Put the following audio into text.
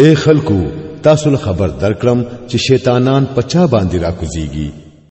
اے خلکو تاسو خبر درکړم چې شیطانان پچا باندې راکوزيږي